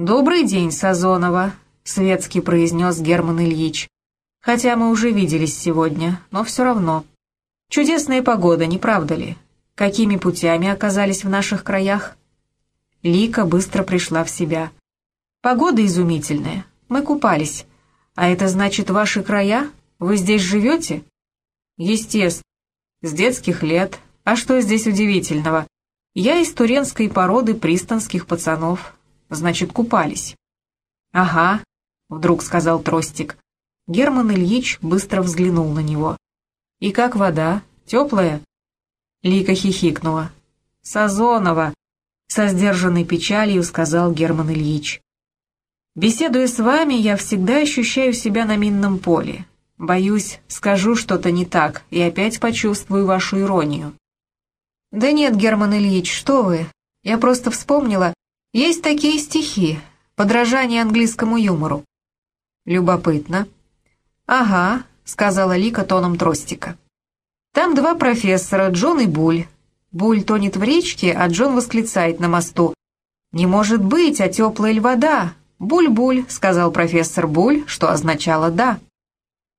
«Добрый день, Сазонова», — светски произнес Герман Ильич. «Хотя мы уже виделись сегодня, но все равно. Чудесная погода, не правда ли? Какими путями оказались в наших краях?» Лика быстро пришла в себя. «Погода изумительная. Мы купались. А это значит, ваши края? Вы здесь живете?» «Естественно. С детских лет. А что здесь удивительного? Я из туренской породы пристанских пацанов. Значит, купались». «Ага», — вдруг сказал Тростик. Герман Ильич быстро взглянул на него. «И как вода? Теплая?» Лика хихикнула. «Сазонова!» — со сдержанной печалью сказал Герман Ильич. «Беседуя с вами, я всегда ощущаю себя на минном поле. Боюсь, скажу что-то не так и опять почувствую вашу иронию». «Да нет, Герман Ильич, что вы. Я просто вспомнила. Есть такие стихи, подражание английскому юмору». «Любопытно». «Ага», — сказала Лика тоном тростика. «Там два профессора, Джон и Буль. Буль тонет в речке, а Джон восклицает на мосту. «Не может быть, а теплая ль вода? Буль-буль», — сказал профессор Буль, что означало «да».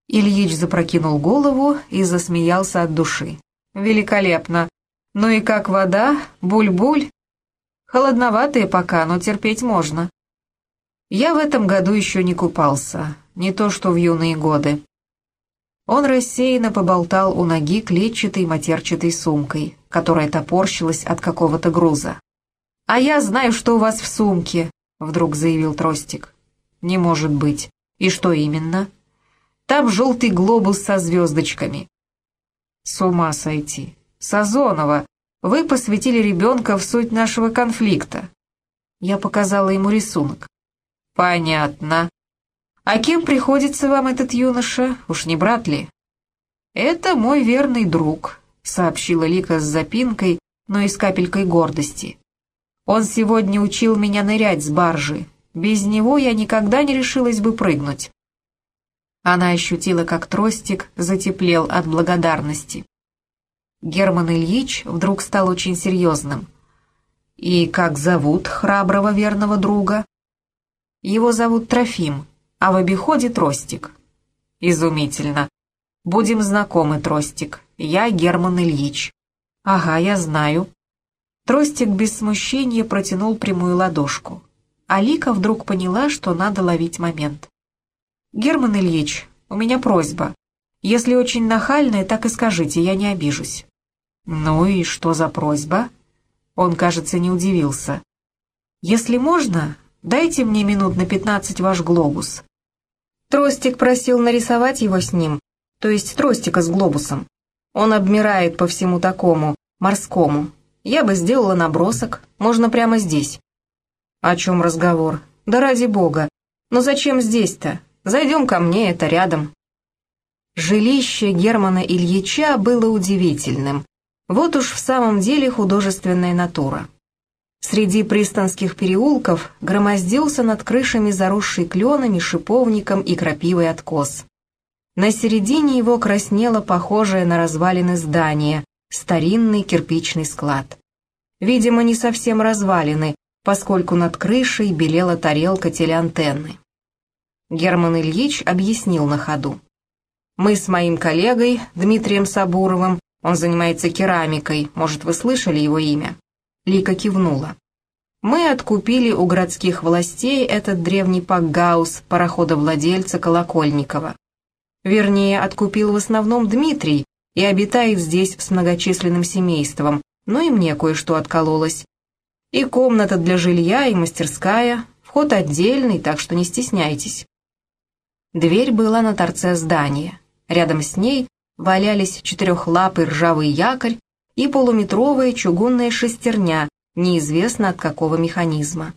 Ильич запрокинул голову и засмеялся от души. «Великолепно! Ну и как вода? Буль-буль? Холодноватые пока, но терпеть можно. Я в этом году еще не купался, не то что в юные годы». Он рассеянно поболтал у ноги клетчатой матерчатой сумкой, которая топорщилась от какого-то груза. «А я знаю, что у вас в сумке», — вдруг заявил Тростик. «Не может быть. И что именно?» Там желтый глобус со звездочками. С ума сойти. Сазонова, вы посвятили ребенка в суть нашего конфликта. Я показала ему рисунок. Понятно. А кем приходится вам этот юноша? Уж не брат ли? Это мой верный друг, сообщила Лика с запинкой, но и с капелькой гордости. Он сегодня учил меня нырять с баржи. Без него я никогда не решилась бы прыгнуть. Она ощутила, как тростик затеплел от благодарности. Герман Ильич вдруг стал очень серьезным. «И как зовут храброго верного друга?» «Его зовут Трофим, а в обиходе Тростик». «Изумительно. Будем знакомы, Тростик. Я Герман Ильич». «Ага, я знаю». Тростик без смущения протянул прямую ладошку. Алика вдруг поняла, что надо ловить момент. «Герман Ильич, у меня просьба. Если очень нахальная, так и скажите, я не обижусь». «Ну и что за просьба?» Он, кажется, не удивился. «Если можно, дайте мне минут на пятнадцать ваш глобус». Тростик просил нарисовать его с ним, то есть тростика с глобусом. Он обмирает по всему такому, морскому. Я бы сделала набросок, можно прямо здесь. О чем разговор? Да ради бога. Но зачем здесь-то? Зайдем ко мне, это рядом». Жилище Германа Ильича было удивительным. Вот уж в самом деле художественная натура. Среди пристанских переулков громоздился над крышами заросший кленами, шиповником и крапивой откос. На середине его краснело похожее на развалины здание, старинный кирпичный склад. Видимо, не совсем развалины, поскольку над крышей белела тарелка телеантенны. Герман Ильич объяснил на ходу. «Мы с моим коллегой Дмитрием Сабуровым, он занимается керамикой, может, вы слышали его имя?» Лика кивнула. «Мы откупили у городских властей этот древний пакгаус пароходовладельца Колокольникова. Вернее, откупил в основном Дмитрий и обитает здесь с многочисленным семейством, но и мне кое-что откололось. И комната для жилья, и мастерская, вход отдельный, так что не стесняйтесь». Дверь была на торце здания. Рядом с ней валялись четырехлапый ржавый якорь и полуметровая чугунная шестерня, неизвестно от какого механизма.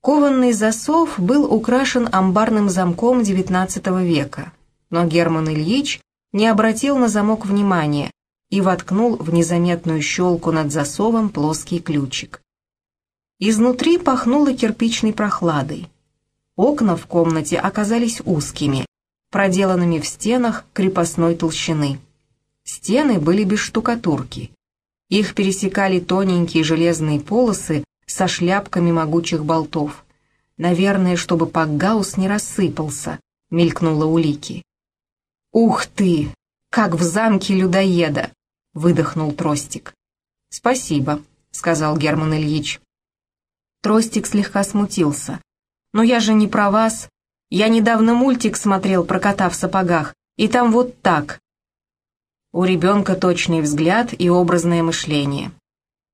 Кованный засов был украшен амбарным замком XIX века, но Герман Ильич не обратил на замок внимания и воткнул в незаметную щелку над засовом плоский ключик. Изнутри пахнуло кирпичной прохладой. Окна в комнате оказались узкими, проделанными в стенах крепостной толщины. Стены были без штукатурки. Их пересекали тоненькие железные полосы со шляпками могучих болтов. Наверное, чтобы Пакгаус не рассыпался, мелькнула улики. «Ух ты! Как в замке людоеда!» — выдохнул Тростик. «Спасибо», — сказал Герман Ильич. Тростик слегка смутился. «Но я же не про вас. Я недавно мультик смотрел про кота в сапогах, и там вот так». У ребенка точный взгляд и образное мышление.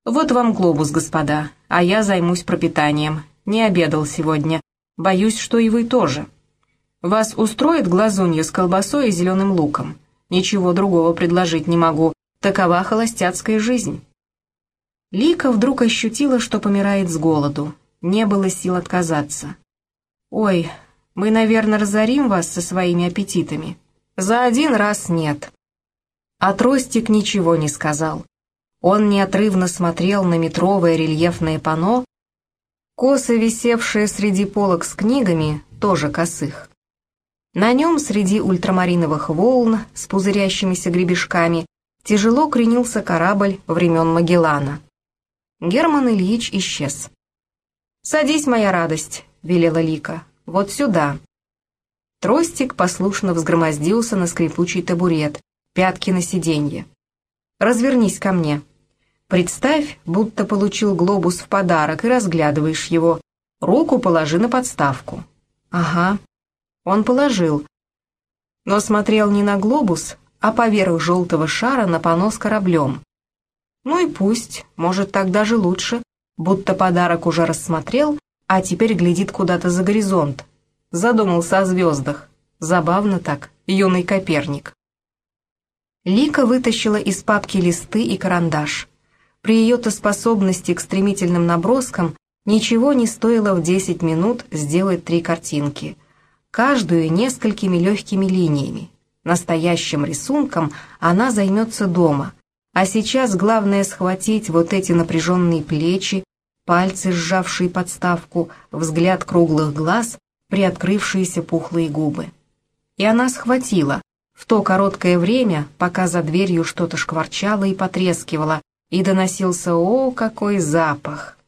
«Вот вам глобус, господа, а я займусь пропитанием. Не обедал сегодня. Боюсь, что и вы тоже. Вас устроит глазунья с колбасой и зеленым луком? Ничего другого предложить не могу. Такова холостяцкая жизнь». Лика вдруг ощутила, что помирает с голоду. Не было сил отказаться. «Ой, мы, наверное, разорим вас со своими аппетитами. За один раз нет». А Тростик ничего не сказал. Он неотрывно смотрел на метровое рельефное панно, косо висевшее среди полок с книгами, тоже косых. На нем среди ультрамариновых волн с пузырящимися гребешками тяжело кренился корабль времен Магеллана. Герман Ильич исчез. «Садись, моя радость», — велела Лика, — «вот сюда». Тростик послушно взгромоздился на скрипучий табурет, пятки на сиденье. «Развернись ко мне. Представь, будто получил глобус в подарок и разглядываешь его. Руку положи на подставку». «Ага». Он положил, но смотрел не на глобус, а поверх желтого шара на панно с кораблем. Ну и пусть, может, так даже лучше, будто подарок уже рассмотрел, а теперь глядит куда-то за горизонт. Задумался о звездах. Забавно так, юный Коперник. Лика вытащила из папки листы и карандаш. При ее-то способности к стремительным наброскам ничего не стоило в 10 минут сделать три картинки. Каждую несколькими легкими линиями. Настоящим рисунком она займется дома. А сейчас главное схватить вот эти напряженные плечи, пальцы, сжавшие подставку, взгляд круглых глаз, приоткрывшиеся пухлые губы. И она схватила, в то короткое время, пока за дверью что-то шкварчало и потрескивало, и доносился «О, какой запах!».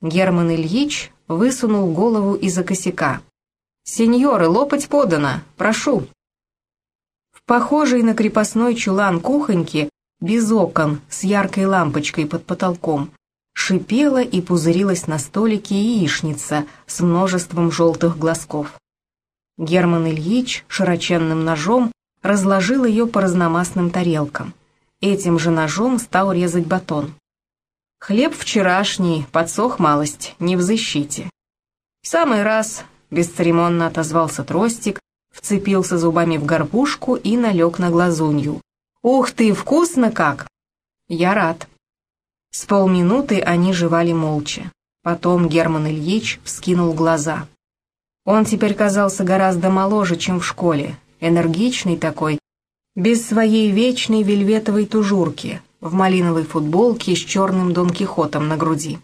Герман Ильич высунул голову из-за косяка. «Сеньоры, лопать подано, прошу!» В похожей на крепостной чулан кухоньке, без окон, с яркой лампочкой под потолком, шипела и пузырилась на столике яичница с множеством желтых глазков. Герман Ильич широченным ножом разложил ее по разномастным тарелкам. Этим же ножом стал резать батон. «Хлеб вчерашний, подсох малость, не в защите». «В самый раз», — бесцеремонно отозвался Тростик, вцепился зубами в горбушку и налег на глазунью. «Ух ты, вкусно как!» «Я рад». С полминуты они жевали молча. Потом Герман Ильич вскинул глаза. Он теперь казался гораздо моложе, чем в школе, энергичный такой, без своей вечной вельветовой тужурки, в малиновой футболке с черным Дон Кихотом на груди.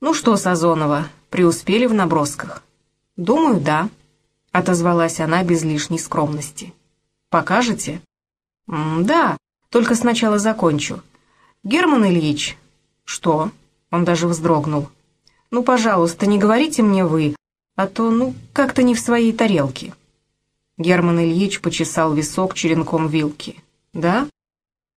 «Ну что, Сазонова, преуспели в набросках?» «Думаю, да», — отозвалась она без лишней скромности. «Покажете?» «Да, только сначала закончу. Герман Ильич...» «Что?» — он даже вздрогнул. «Ну, пожалуйста, не говорите мне вы, а то, ну, как-то не в своей тарелке». Герман Ильич почесал висок черенком вилки. «Да?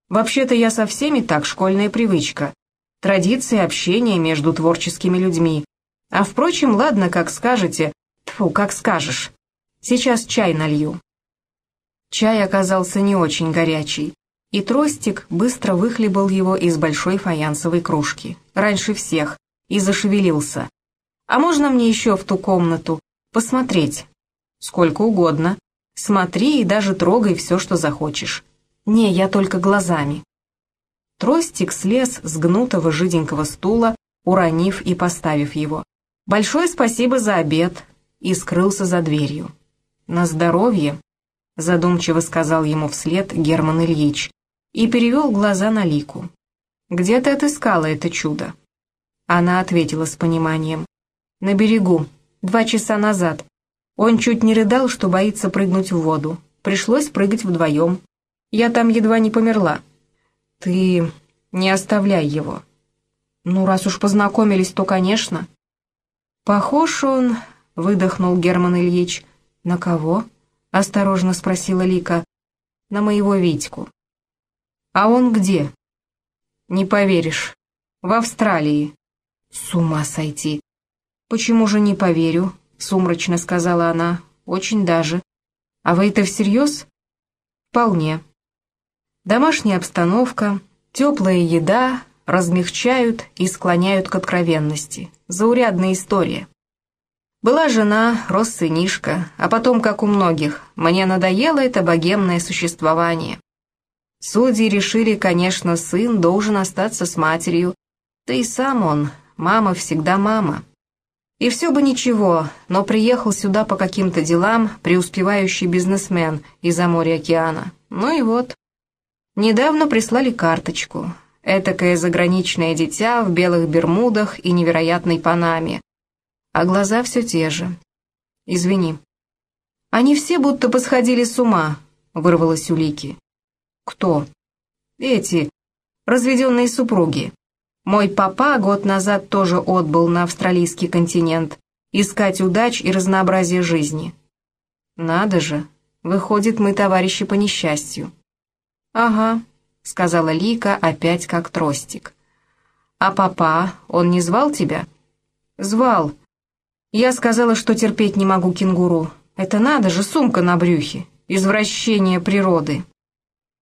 Вообще-то я со всеми так, школьная привычка. Традиции общения между творческими людьми. А впрочем, ладно, как скажете. Тьфу, как скажешь. Сейчас чай налью». Чай оказался не очень горячий, и Тростик быстро выхлебал его из большой фаянсовой кружки, раньше всех, и зашевелился. «А можно мне еще в ту комнату? Посмотреть?» «Сколько угодно», Смотри и даже трогай все, что захочешь. Не, я только глазами. Тростик слез с гнутого жиденького стула, уронив и поставив его. «Большое спасибо за обед!» и скрылся за дверью. «На здоровье!» — задумчиво сказал ему вслед Герман Ильич и перевел глаза на Лику. «Где ты отыскала это чудо?» Она ответила с пониманием. «На берегу, два часа назад, он чуть не рыдал, что боится прыгнуть в воду. Пришлось прыгать вдвоем. Я там едва не померла. Ты не оставляй его. Ну, раз уж познакомились, то, конечно. «Похож он», — выдохнул Герман Ильич. «На кого?» — осторожно спросила Лика. «На моего Витьку». «А он где?» «Не поверишь. В Австралии». «С ума сойти!» «Почему же не поверю?» — сумрачно сказала она. «Очень даже. А вы это всерьез?» «Вполне». Домашняя обстановка, теплая еда размягчают и склоняют к откровенности. Заурядная история. Была жена, рос сынишка, а потом, как у многих, мне надоело это богемное существование. Судьи решили, конечно, сын должен остаться с матерью, да и сам он, мама всегда мама. И все бы ничего, но приехал сюда по каким-то делам преуспевающий бизнесмен из-за моря океана. Ну и вот. Недавно прислали карточку. Этакое заграничное дитя в белых бермудах и невероятной панаме. А глаза все те же. Извини. Они все будто посходили с ума, вырвалось у Лики. Кто? Эти, разведенные супруги. Мой папа год назад тоже отбыл на австралийский континент, искать удач и разнообразие жизни. Надо же, выходит, мы товарищи по несчастью. Ага, сказала Лика опять как тростик. А папа, он не звал тебя? Звал. Я сказала, что терпеть не могу кенгуру. Это надо же, сумка на брюхе, извращение природы.